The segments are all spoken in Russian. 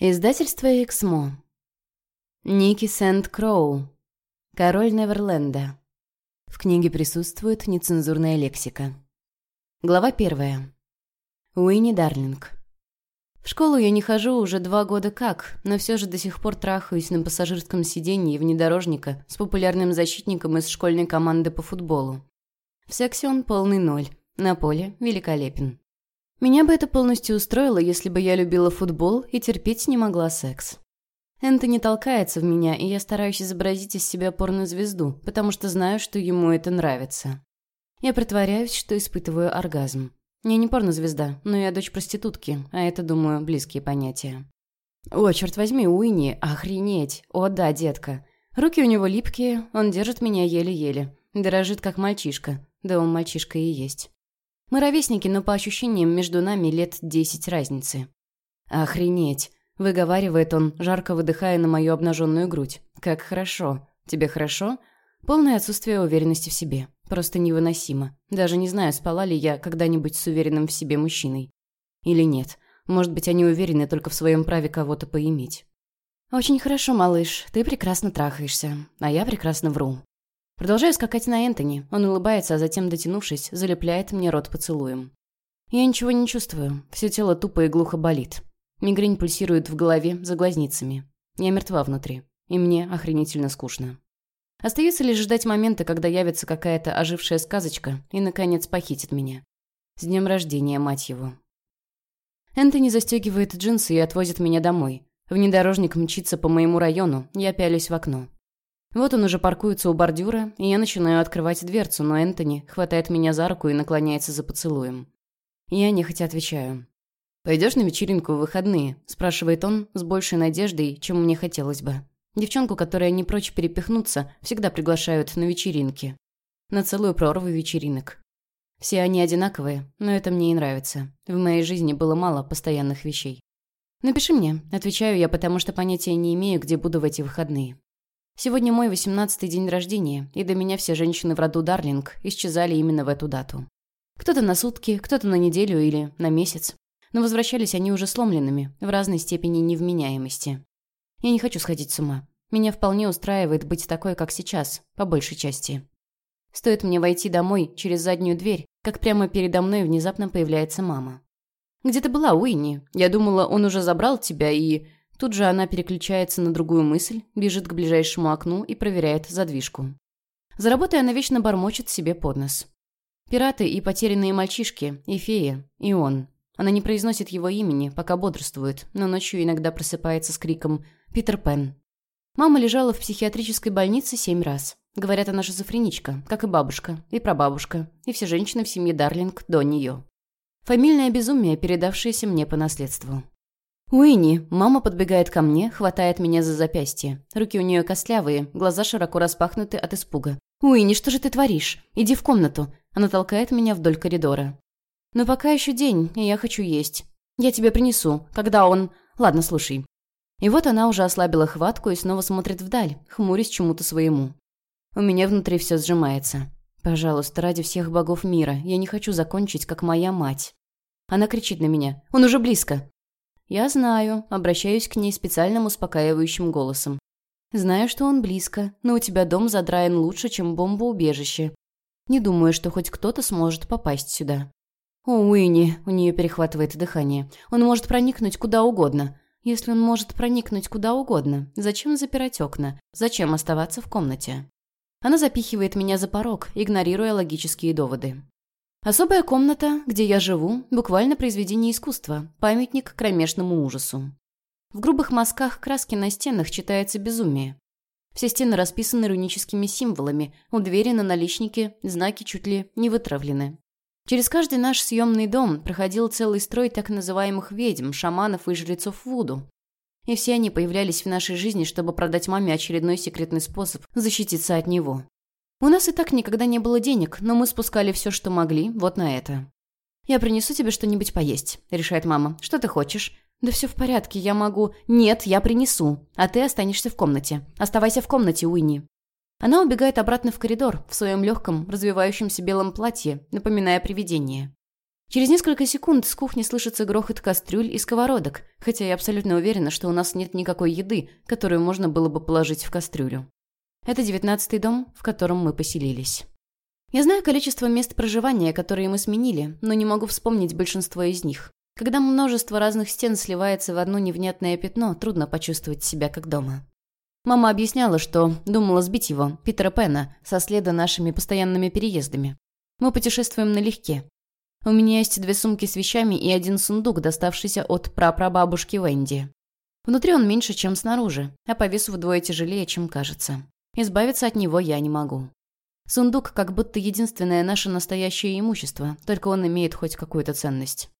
Издательство «Эксмо». Ники Сент-Кроу. Король Неверленда. В книге присутствует нецензурная лексика. Глава первая. Уинни Дарлинг. В школу я не хожу уже два года как, но все же до сих пор трахаюсь на пассажирском сиденье внедорожника с популярным защитником из школьной команды по футболу. В сексе он полный ноль, на поле великолепен. Меня бы это полностью устроило, если бы я любила футбол и терпеть не могла секс. Энтони толкается в меня, и я стараюсь изобразить из себя порнозвезду, потому что знаю, что ему это нравится. Я притворяюсь, что испытываю оргазм. Я не порнозвезда, но я дочь проститутки, а это, думаю, близкие понятия. О, черт возьми, Уинни, охренеть. О, да, детка. Руки у него липкие, он держит меня еле-еле. Дорожит, как мальчишка. Да он мальчишка и есть. Мы ровесники, но по ощущениям между нами лет десять разницы. «Охренеть!» – выговаривает он, жарко выдыхая на мою обнаженную грудь. «Как хорошо. Тебе хорошо?» Полное отсутствие уверенности в себе. Просто невыносимо. Даже не знаю, спала ли я когда-нибудь с уверенным в себе мужчиной. Или нет. Может быть, они уверены только в своем праве кого-то поиметь. «Очень хорошо, малыш. Ты прекрасно трахаешься. А я прекрасно вру. Продолжаю скакать на Энтони. Он улыбается, а затем, дотянувшись, залепляет мне рот поцелуем. Я ничего не чувствую. Все тело тупо и глухо болит. Мигрень пульсирует в голове за глазницами. Я мертва внутри. И мне охренительно скучно. Остается лишь ждать момента, когда явится какая-то ожившая сказочка и, наконец, похитит меня. С днем рождения, мать его. Энтони застегивает джинсы и отвозит меня домой. Внедорожник мчится по моему району, я пялюсь в окно. Вот он уже паркуется у бордюра, и я начинаю открывать дверцу, но Энтони хватает меня за руку и наклоняется за поцелуем. Я нехотя отвечаю. «Пойдешь на вечеринку в выходные?» – спрашивает он с большей надеждой, чем мне хотелось бы. Девчонку, которая не прочь перепихнуться, всегда приглашают на вечеринки. На целую прорву вечеринок. Все они одинаковые, но это мне и нравится. В моей жизни было мало постоянных вещей. «Напиши мне», – отвечаю я, потому что понятия не имею, где буду в эти выходные. Сегодня мой восемнадцатый день рождения, и до меня все женщины в роду Дарлинг исчезали именно в эту дату. Кто-то на сутки, кто-то на неделю или на месяц. Но возвращались они уже сломленными, в разной степени невменяемости. Я не хочу сходить с ума. Меня вполне устраивает быть такой, как сейчас, по большей части. Стоит мне войти домой через заднюю дверь, как прямо передо мной внезапно появляется мама. «Где ты была, Уинни? Я думала, он уже забрал тебя и...» Тут же она переключается на другую мысль, бежит к ближайшему окну и проверяет задвижку. За работой она вечно бормочет себе под нос. Пираты и потерянные мальчишки, и фея, и он. Она не произносит его имени, пока бодрствует, но ночью иногда просыпается с криком «Питер Пен». Мама лежала в психиатрической больнице семь раз. Говорят, она шизофреничка, как и бабушка, и прабабушка, и все женщины в семье Дарлинг до нее. Фамильное безумие, передавшееся мне по наследству. «Уинни!» Мама подбегает ко мне, хватает меня за запястье. Руки у нее костлявые, глаза широко распахнуты от испуга. «Уинни, что же ты творишь? Иди в комнату!» Она толкает меня вдоль коридора. «Но пока еще день, и я хочу есть. Я тебе принесу, когда он... Ладно, слушай». И вот она уже ослабила хватку и снова смотрит вдаль, хмурясь чему-то своему. У меня внутри все сжимается. «Пожалуйста, ради всех богов мира, я не хочу закончить, как моя мать». Она кричит на меня. «Он уже близко!» «Я знаю», — обращаюсь к ней специальным успокаивающим голосом. «Знаю, что он близко, но у тебя дом задраен лучше, чем бомбоубежище. Не думаю, что хоть кто-то сможет попасть сюда». «О, Уинни», — у нее перехватывает дыхание, — «он может проникнуть куда угодно. Если он может проникнуть куда угодно, зачем запирать окна? Зачем оставаться в комнате?» Она запихивает меня за порог, игнорируя логические доводы. Особая комната, где я живу, буквально произведение искусства, памятник кромешному ужасу. В грубых мазках краски на стенах читается безумие. Все стены расписаны руническими символами, у двери на наличнике знаки чуть ли не вытравлены. Через каждый наш съемный дом проходил целый строй так называемых ведьм, шаманов и жрецов Вуду. И все они появлялись в нашей жизни, чтобы продать маме очередной секретный способ защититься от него. У нас и так никогда не было денег, но мы спускали все, что могли, вот на это. «Я принесу тебе что-нибудь поесть», — решает мама. «Что ты хочешь?» «Да все в порядке, я могу...» «Нет, я принесу, а ты останешься в комнате. Оставайся в комнате, Уинни». Она убегает обратно в коридор, в своем легком, развивающемся белом платье, напоминая привидение. Через несколько секунд с кухни слышится грохот кастрюль и сковородок, хотя я абсолютно уверена, что у нас нет никакой еды, которую можно было бы положить в кастрюлю. Это девятнадцатый дом, в котором мы поселились. Я знаю количество мест проживания, которые мы сменили, но не могу вспомнить большинство из них. Когда множество разных стен сливается в одно невнятное пятно, трудно почувствовать себя как дома. Мама объясняла, что думала сбить его, Питера Пена, со следа нашими постоянными переездами. Мы путешествуем налегке, у меня есть две сумки с вещами и один сундук, доставшийся от прапрабабушки Венди. Внутри он меньше, чем снаружи, а по весу вдвое тяжелее, чем кажется. Избавиться от него я не могу. Сундук как будто единственное наше настоящее имущество, только он имеет хоть какую-то ценность.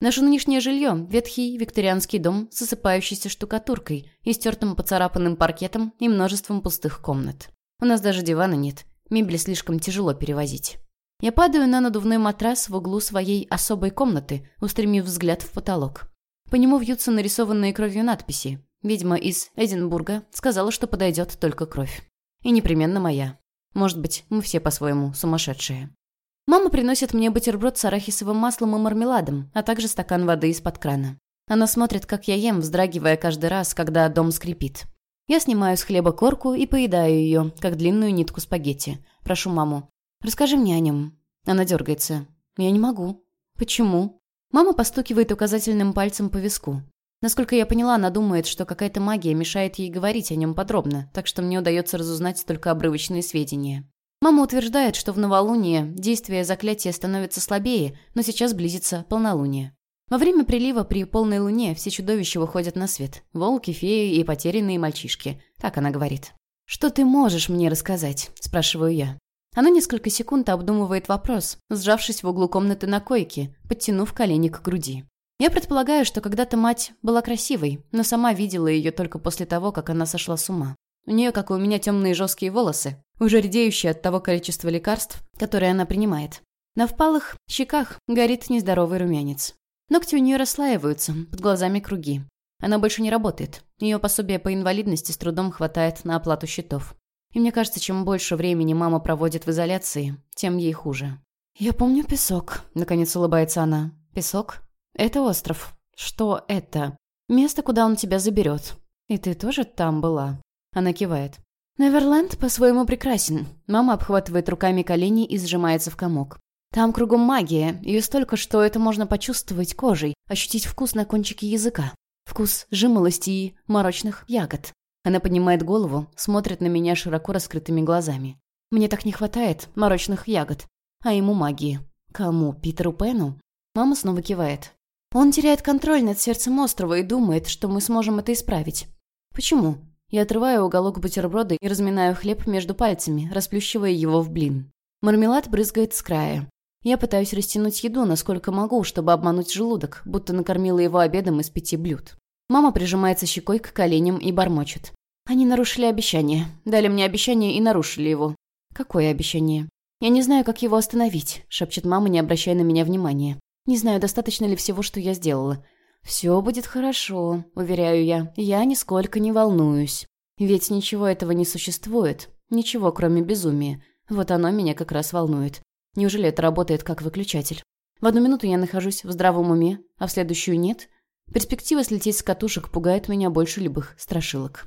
Наше нынешнее жилье – ветхий викторианский дом с осыпающейся штукатуркой, истертым поцарапанным паркетом и множеством пустых комнат. У нас даже дивана нет, мебель слишком тяжело перевозить. Я падаю на надувной матрас в углу своей особой комнаты, устремив взгляд в потолок. По нему вьются нарисованные кровью надписи. Ведьма из Эдинбурга сказала, что подойдет только кровь. И непременно моя. Может быть, мы все по-своему сумасшедшие. Мама приносит мне бутерброд с арахисовым маслом и мармеладом, а также стакан воды из-под крана. Она смотрит, как я ем, вздрагивая каждый раз, когда дом скрипит. Я снимаю с хлеба корку и поедаю ее, как длинную нитку спагетти. Прошу маму, Расскажи мне о нем». Она дергается. «Я не могу». «Почему?» Мама постукивает указательным пальцем по виску. Насколько я поняла, она думает, что какая-то магия мешает ей говорить о нем подробно, так что мне удается разузнать только обрывочные сведения. Мама утверждает, что в новолуние действие заклятия становится слабее, но сейчас близится полнолуние. Во время прилива при полной луне все чудовища выходят на свет. Волки, феи и потерянные мальчишки. Так она говорит. «Что ты можешь мне рассказать?» – спрашиваю я. Она несколько секунд обдумывает вопрос, сжавшись в углу комнаты на койке, подтянув колени к груди. Я предполагаю, что когда-то мать была красивой, но сама видела ее только после того, как она сошла с ума. У нее, как и у меня, темные жесткие волосы, уже редеющие от того количества лекарств, которые она принимает. На впалых щеках горит нездоровый румянец. Ногти у нее расслаиваются, под глазами круги. Она больше не работает. Ее пособие по инвалидности с трудом хватает на оплату счетов. И мне кажется, чем больше времени мама проводит в изоляции, тем ей хуже. «Я помню песок», — наконец улыбается она. «Песок? Это остров. Что это? Место, куда он тебя заберет. И ты тоже там была?» Она кивает. «Неверленд по-своему прекрасен». Мама обхватывает руками колени и сжимается в комок. «Там кругом магия. Ее столько, что это можно почувствовать кожей, ощутить вкус на кончике языка. Вкус жимолости и морочных ягод. Она поднимает голову, смотрит на меня широко раскрытыми глазами. Мне так не хватает морочных ягод. А ему магии. Кому? Питеру Пену? Мама снова кивает. Он теряет контроль над сердцем острова и думает, что мы сможем это исправить. Почему? Я отрываю уголок бутерброда и разминаю хлеб между пальцами, расплющивая его в блин. Мармелад брызгает с края. Я пытаюсь растянуть еду, насколько могу, чтобы обмануть желудок, будто накормила его обедом из пяти блюд. Мама прижимается щекой к коленям и бормочет. Они нарушили обещание. Дали мне обещание и нарушили его. Какое обещание? Я не знаю, как его остановить, шепчет мама, не обращая на меня внимания. Не знаю, достаточно ли всего, что я сделала. «Все будет хорошо», — уверяю я. «Я нисколько не волнуюсь. Ведь ничего этого не существует. Ничего, кроме безумия. Вот оно меня как раз волнует. Неужели это работает как выключатель? В одну минуту я нахожусь в здравом уме, а в следующую нет? Перспектива слететь с катушек пугает меня больше любых страшилок.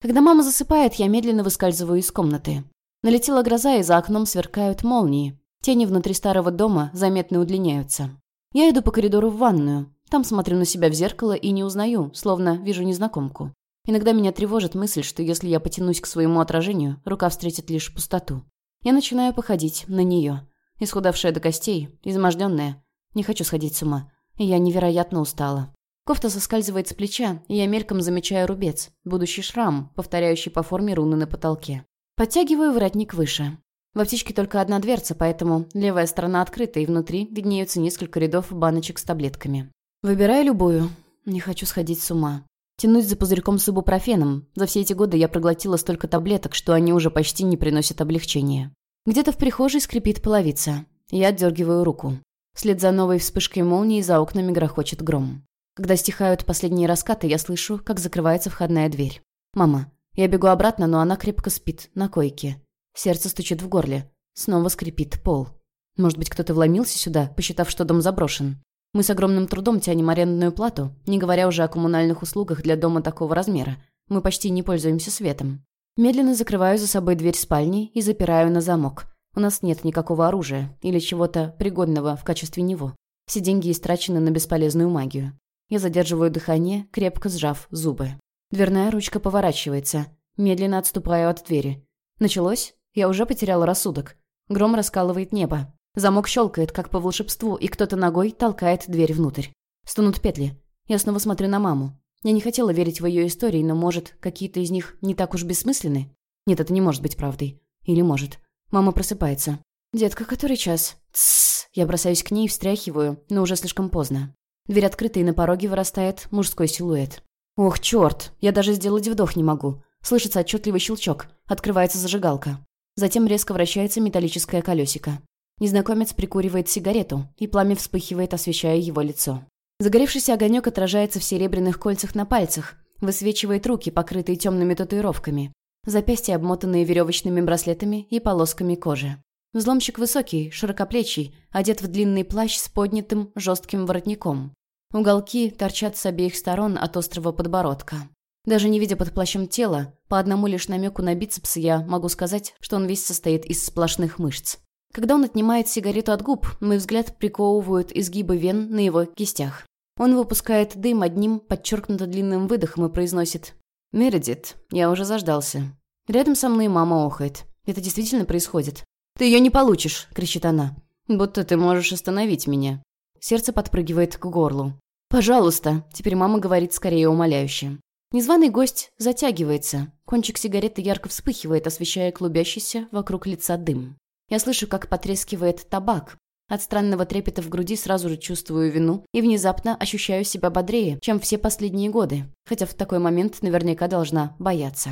Когда мама засыпает, я медленно выскальзываю из комнаты. Налетела гроза, и за окном сверкают молнии. Тени внутри старого дома заметно удлиняются. Я иду по коридору в ванную. Там смотрю на себя в зеркало и не узнаю, словно вижу незнакомку. Иногда меня тревожит мысль, что если я потянусь к своему отражению, рука встретит лишь пустоту. Я начинаю походить на нее. Исхудавшая до костей, изможденная. Не хочу сходить с ума. Я невероятно устала. Кофта соскальзывает с плеча, и я мельком замечаю рубец, будущий шрам, повторяющий по форме руны на потолке. Подтягиваю воротник выше. В аптечке только одна дверца, поэтому левая сторона открыта, и внутри виднеются несколько рядов баночек с таблетками. Выбираю любую. Не хочу сходить с ума. Тянуть за пузырьком с ибупрофеном. За все эти годы я проглотила столько таблеток, что они уже почти не приносят облегчения. Где-то в прихожей скрипит половица. Я отдергиваю руку. Вслед за новой вспышкой молнии за окнами грохочет гром. Когда стихают последние раскаты, я слышу, как закрывается входная дверь. «Мама». Я бегу обратно, но она крепко спит, на койке. Сердце стучит в горле. Снова скрипит пол. Может быть, кто-то вломился сюда, посчитав, что дом заброшен. Мы с огромным трудом тянем арендную плату, не говоря уже о коммунальных услугах для дома такого размера. Мы почти не пользуемся светом. Медленно закрываю за собой дверь спальни и запираю на замок. У нас нет никакого оружия или чего-то пригодного в качестве него. Все деньги истрачены на бесполезную магию. Я задерживаю дыхание, крепко сжав зубы. Дверная ручка поворачивается. Медленно отступаю от двери. Началось? Я уже потеряла рассудок. Гром раскалывает небо. Замок щелкает, как по волшебству, и кто-то ногой толкает дверь внутрь. Стунут петли. Я снова смотрю на маму. Я не хотела верить в ее истории, но, может, какие-то из них не так уж бессмысленны? Нет, это не может быть правдой. Или может. Мама просыпается. «Детка, который час?» «Тссс». Я бросаюсь к ней и встряхиваю, но уже слишком поздно. Дверь открыта, и на пороге вырастает мужской силуэт. Ох, черт! Я даже сделать вдох не могу. Слышится отчетливый щелчок. Открывается зажигалка. Затем резко вращается металлическое колесико. Незнакомец прикуривает сигарету, и пламя вспыхивает, освещая его лицо. Загоревшийся огонек отражается в серебряных кольцах на пальцах, высвечивает руки, покрытые темными татуировками, запястья, обмотанные веревочными браслетами и полосками кожи. Взломщик высокий, широкоплечий, одет в длинный плащ с поднятым жестким воротником. Уголки торчат с обеих сторон от острого подбородка. Даже не видя под плащом тела, по одному лишь намеку на бицепс я могу сказать, что он весь состоит из сплошных мышц. Когда он отнимает сигарету от губ, мой взгляд приковывают изгибы вен на его кистях. Он выпускает дым одним подчеркнуто длинным выдохом и произносит «Мередит, я уже заждался». Рядом со мной мама охает. Это действительно происходит. «Ты ее не получишь!» — кричит она. «Будто ты можешь остановить меня». Сердце подпрыгивает к горлу. «Пожалуйста!» — теперь мама говорит скорее умоляюще. Незваный гость затягивается. Кончик сигареты ярко вспыхивает, освещая клубящийся вокруг лица дым. Я слышу, как потрескивает табак. От странного трепета в груди сразу же чувствую вину и внезапно ощущаю себя бодрее, чем все последние годы, хотя в такой момент наверняка должна бояться.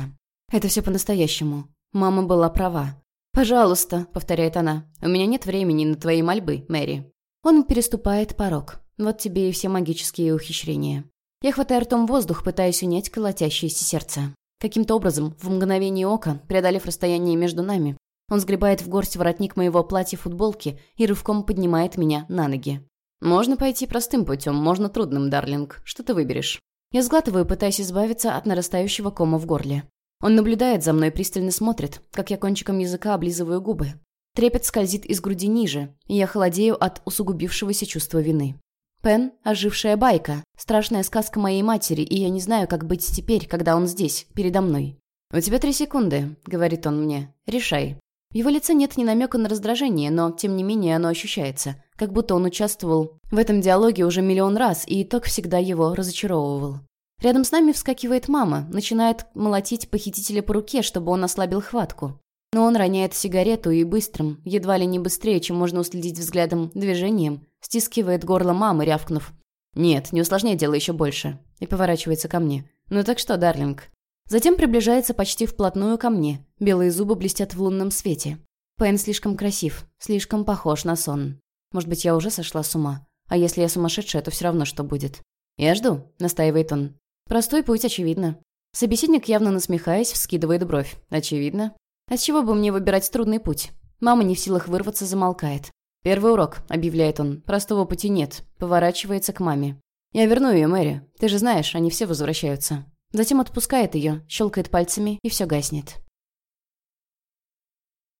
Это все по-настоящему. Мама была права. «Пожалуйста», — повторяет она, — «у меня нет времени на твои мольбы, Мэри». Он переступает порог. Вот тебе и все магические ухищрения. Я хватаю ртом воздух, пытаясь унять колотящееся сердце. Каким-то образом, в мгновение ока, преодолев расстояние между нами, он сгребает в горсть воротник моего платья-футболки и рывком поднимает меня на ноги. «Можно пойти простым путем, можно трудным, Дарлинг. Что ты выберешь?» Я сглатываю, пытаясь избавиться от нарастающего кома в горле. Он наблюдает за мной, пристально смотрит, как я кончиком языка облизываю губы. Трепет скользит из груди ниже, и я холодею от усугубившегося чувства вины. Пен – ожившая байка, страшная сказка моей матери, и я не знаю, как быть теперь, когда он здесь, передо мной. «У тебя три секунды», – говорит он мне. «Решай». В его лице нет ни намека на раздражение, но, тем не менее, оно ощущается, как будто он участвовал в этом диалоге уже миллион раз, и итог всегда его разочаровывал. Рядом с нами вскакивает мама, начинает молотить похитителя по руке, чтобы он ослабил хватку. Но он роняет сигарету и быстрым, едва ли не быстрее, чем можно уследить взглядом, движением, стискивает горло мамы, рявкнув. «Нет, не усложняй дело еще больше», и поворачивается ко мне. «Ну так что, Дарлинг?» Затем приближается почти вплотную ко мне. Белые зубы блестят в лунном свете. Пен слишком красив, слишком похож на сон. Может быть, я уже сошла с ума? А если я сумасшедшая, то все равно что будет. «Я жду», — настаивает он. Простой путь, очевидно. Собеседник, явно насмехаясь, вскидывает бровь. Очевидно. А с чего бы мне выбирать трудный путь? Мама не в силах вырваться, замолкает. «Первый урок», — объявляет он. «Простого пути нет». Поворачивается к маме. «Я верну ее, Мэри. Ты же знаешь, они все возвращаются». Затем отпускает ее, щелкает пальцами, и все гаснет.